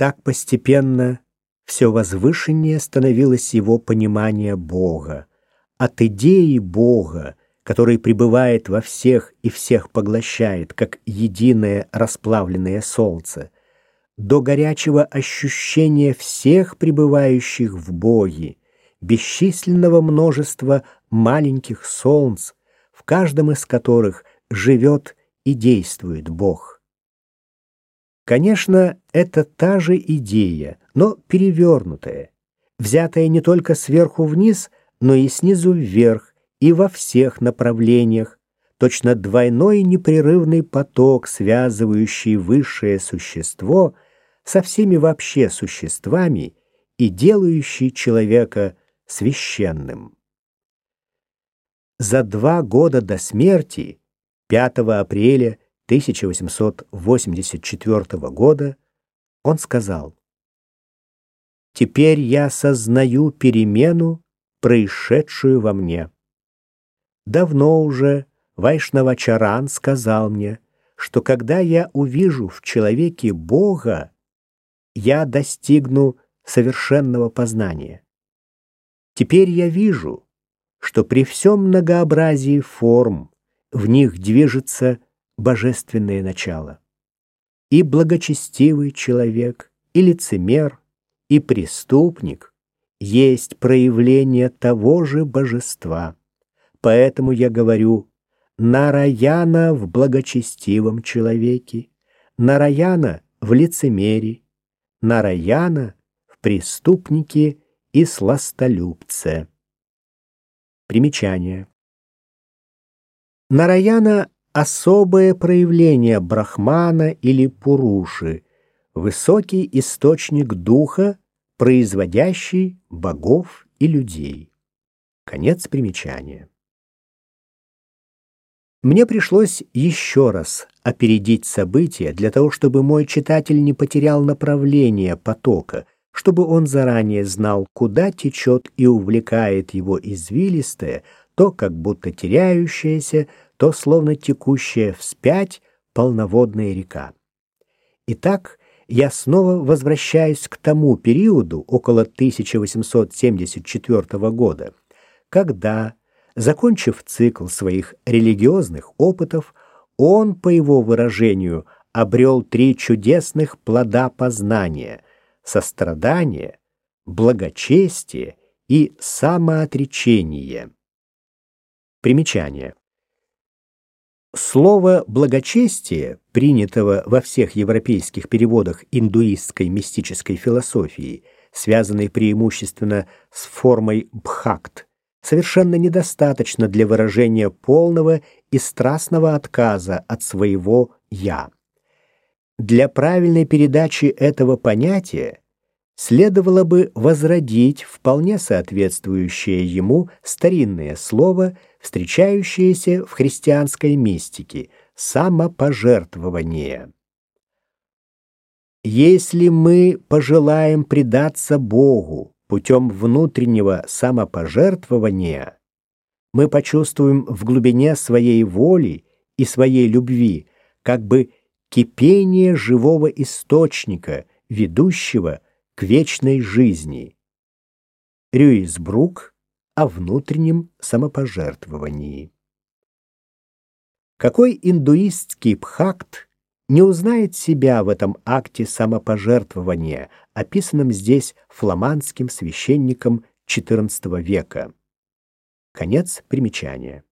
Так постепенно все возвышеннее становилось его понимание Бога. От идеи Бога, который пребывает во всех и всех поглощает, как единое расплавленное солнце, до горячего ощущения всех пребывающих в Боге, бесчисленного множества маленьких солнц, в каждом из которых живет и действует Бог. Конечно, это та же идея, но перевернутая, взятая не только сверху вниз, но и снизу вверх, и во всех направлениях, точно двойной непрерывный поток, связывающий высшее существо со всеми вообще существами и делающий человека священным. За два года до смерти, 5 апреля 1884 года, он сказал, «Теперь я сознаю перемену, происшедшую во мне. Давно уже Вайшнавачаран сказал мне, что когда я увижу в человеке Бога, я достигну совершенного познания. Теперь я вижу, что при всем многообразии форм в них движется божественное начало. И благочестивый человек, и лицемер, и преступник есть проявление того же божества. Поэтому я говорю, Нараяна в благочестивом человеке, Нараяна в лицемере, Нараяна в преступнике и сластолюбце. Примечание. Нараяна — особое проявление брахмана или пуруши, высокий источник духа, производящий богов и людей. Конец примечания. Мне пришлось еще раз опередить события для того, чтобы мой читатель не потерял направление потока — чтобы он заранее знал, куда течет и увлекает его извилистая, то как будто теряющаяся, то словно текущая вспять полноводная река. Итак, я снова возвращаюсь к тому периоду, около 1874 года, когда, закончив цикл своих религиозных опытов, он, по его выражению, обрел три чудесных плода познания — сострадание, благочестие и самоотречение. Примечание. Слово «благочестие», принятого во всех европейских переводах индуистской мистической философии, связанной преимущественно с формой «бхакт», совершенно недостаточно для выражения полного и страстного отказа от своего «я». Для правильной передачи этого понятия следовало бы возродить вполне соответствующее ему старинное слово, встречающееся в христианской мистике – самопожертвование. Если мы пожелаем предаться Богу путем внутреннего самопожертвования, мы почувствуем в глубине своей воли и своей любви как бы кипение живого источника, ведущего к вечной жизни. Рюисбрук о внутреннем самопожертвовании. Какой индуистский бхакт не узнает себя в этом акте самопожертвования, описанном здесь фламандским священником XIV века? Конец примечания.